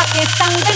सबके संग